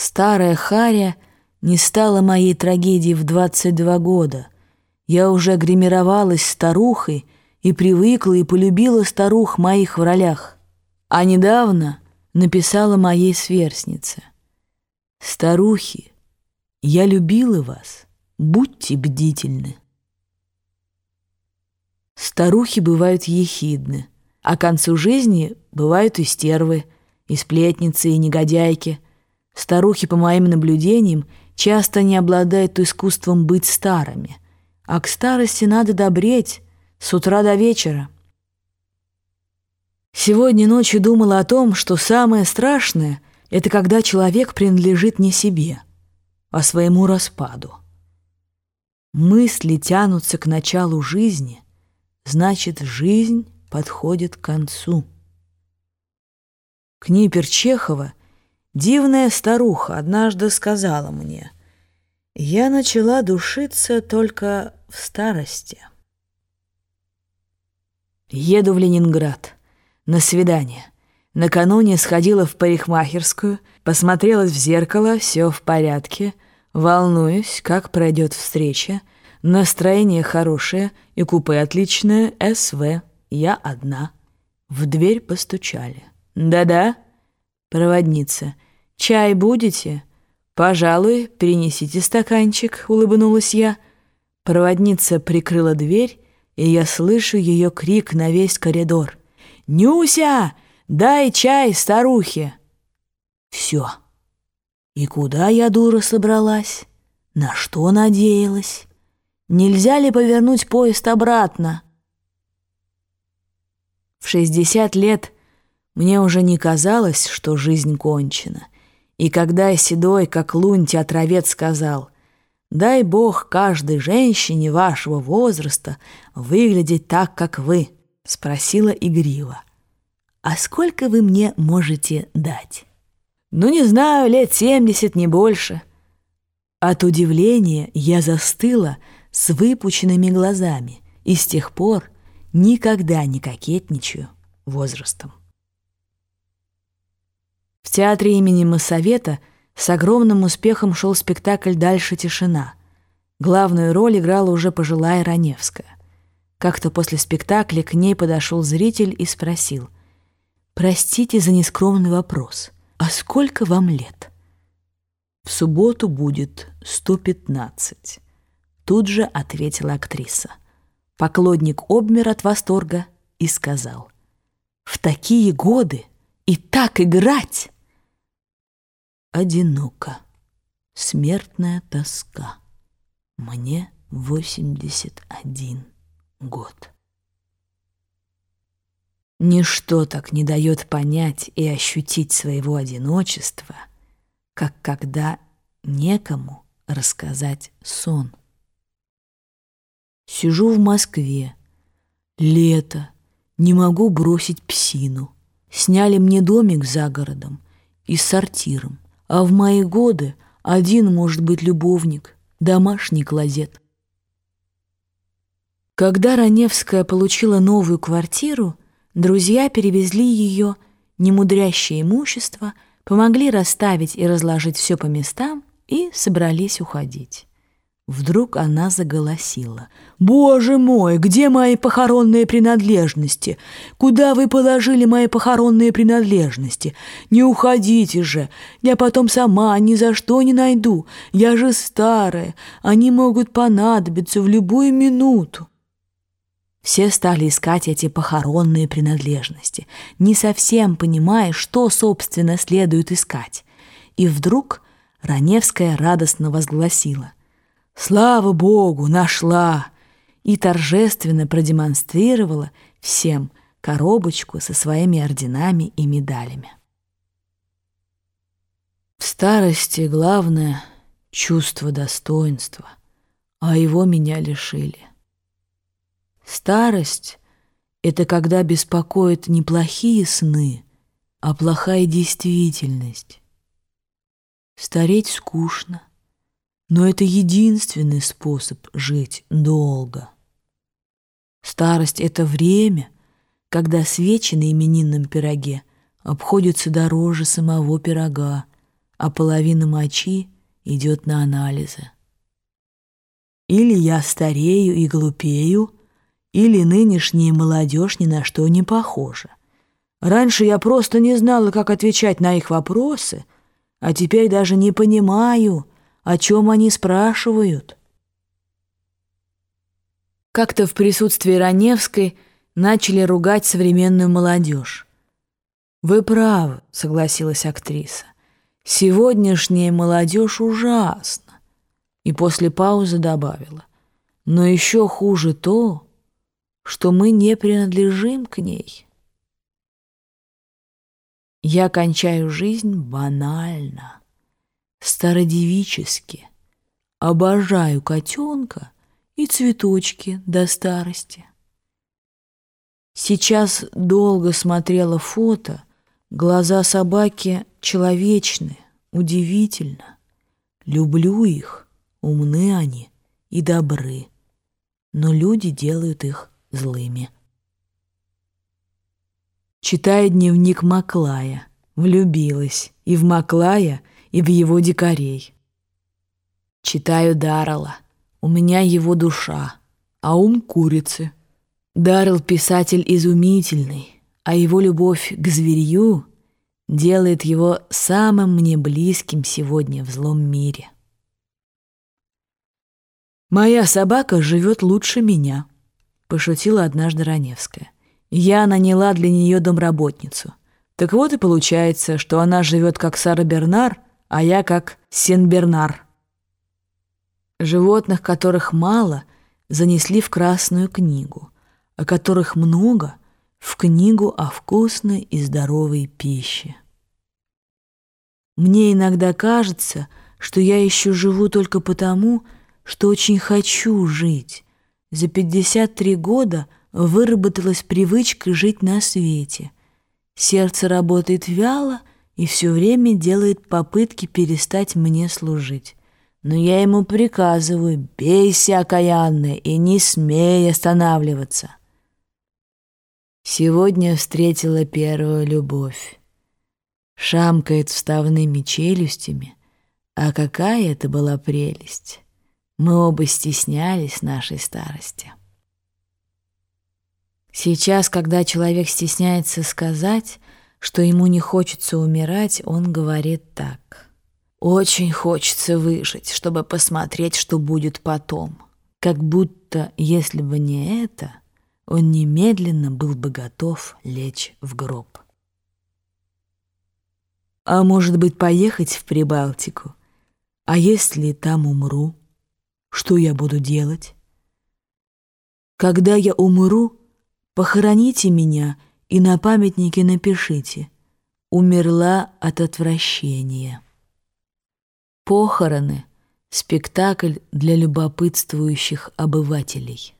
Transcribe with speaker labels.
Speaker 1: Старая Харя не стала моей трагедией в 22 года. Я уже гримировалась старухой и привыкла и полюбила старух моих в ролях. А недавно написала моей сверстнице. «Старухи, я любила вас, будьте бдительны». Старухи бывают ехидны, а к концу жизни бывают и стервы, и сплетницы, и негодяйки — Старухи, по моим наблюдениям, часто не обладают искусством быть старыми, а к старости надо добреть с утра до вечера. Сегодня ночью думала о том, что самое страшное — это когда человек принадлежит не себе, а своему распаду. Мысли тянутся к началу жизни, значит, жизнь подходит к концу. Книпер Чехова Дивная старуха однажды сказала мне, «Я начала душиться только в старости». Еду в Ленинград. На свидание. Накануне сходила в парикмахерскую, посмотрелась в зеркало, все в порядке, волнуюсь, как пройдет встреча, настроение хорошее и купе отличное, СВ, я одна. В дверь постучали. «Да-да», проводница — «Чай будете?» «Пожалуй, принесите стаканчик», — улыбнулась я. Проводница прикрыла дверь, и я слышу ее крик на весь коридор. «Нюся, дай чай старухе!» Все. И куда я, дура, собралась? На что надеялась? Нельзя ли повернуть поезд обратно? В шестьдесят лет мне уже не казалось, что жизнь кончена — и когда седой, как лунь, театровед сказал, «Дай Бог каждой женщине вашего возраста выглядеть так, как вы», спросила игриво, «А сколько вы мне можете дать?» «Ну, не знаю, лет семьдесят, не больше». От удивления я застыла с выпученными глазами и с тех пор никогда не кокетничаю возрастом. В театре имени Моссовета с огромным успехом шел спектакль «Дальше тишина». Главную роль играла уже пожилая Раневская. Как-то после спектакля к ней подошел зритель и спросил, «Простите за нескромный вопрос, а сколько вам лет?» «В субботу будет 115», — тут же ответила актриса. Поклонник обмер от восторга и сказал, «В такие годы и так играть!» Одиноко, смертная тоска. Мне 81 год. Ничто так не дает понять и ощутить своего одиночества, как когда некому рассказать сон. Сижу в Москве, лето, не могу бросить псину. Сняли мне домик за городом и сортиром. А в мои годы один может быть любовник, домашний клозет. Когда Раневская получила новую квартиру, друзья перевезли ее, немудрящее имущество, помогли расставить и разложить все по местам и собрались уходить. Вдруг она заголосила. «Боже мой, где мои похоронные принадлежности? Куда вы положили мои похоронные принадлежности? Не уходите же, я потом сама ни за что не найду. Я же старая, они могут понадобиться в любую минуту». Все стали искать эти похоронные принадлежности, не совсем понимая, что, собственно, следует искать. И вдруг Раневская радостно возгласила. Слава Богу, нашла! И торжественно продемонстрировала всем коробочку со своими орденами и медалями. В старости главное — чувство достоинства, а его меня лишили. Старость — это когда беспокоят не плохие сны, а плохая действительность. Стареть скучно, но это единственный способ жить долго. Старость — это время, когда свечи на именинном пироге обходятся дороже самого пирога, а половина мочи идет на анализы. Или я старею и глупею, или нынешняя молодежь ни на что не похожа. Раньше я просто не знала, как отвечать на их вопросы, а теперь даже не понимаю, о чем они спрашивают. Как-то в присутствии Раневской начали ругать современную молодежь. «Вы правы», — согласилась актриса. «Сегодняшняя молодежь ужасна». И после паузы добавила. «Но еще хуже то, что мы не принадлежим к ней». Я кончаю жизнь банально, стародевически. Обожаю котенка и цветочки до старости. Сейчас долго смотрела фото, глаза собаки человечны, удивительно. Люблю их, умны они и добры, но люди делают их злыми. Читая дневник Маклая, влюбилась и в Маклая, и в его дикарей. Читаю Даррелла, у меня его душа, а ум курицы. Даррелл писатель изумительный, а его любовь к зверью делает его самым мне близким сегодня в злом мире. «Моя собака живет лучше меня», — пошутила однажды Раневская. Я наняла для нее домработницу. Так вот и получается, что она живет как Сара Бернар, а я как Сен-Бернар. Животных, которых мало, занесли в Красную книгу, а которых много — в книгу о вкусной и здоровой пище. Мне иногда кажется, что я еще живу только потому, что очень хочу жить. За 53 года — выработалась привычка жить на свете. Сердце работает вяло и все время делает попытки перестать мне служить. Но я ему приказываю, бейся, окаянный, и не смей останавливаться. Сегодня встретила первую любовь. Шамкает вставными челюстями, а какая это была прелесть. Мы оба стеснялись нашей старости. Сейчас, когда человек стесняется сказать, что ему не хочется умирать, он говорит так. «Очень хочется выжить, чтобы посмотреть, что будет потом». Как будто, если бы не это, он немедленно был бы готов лечь в гроб. А может быть, поехать в Прибалтику? А если там умру, что я буду делать? Когда я умру, Похороните меня и на памятнике напишите «Умерла от отвращения». Похороны — спектакль для любопытствующих обывателей.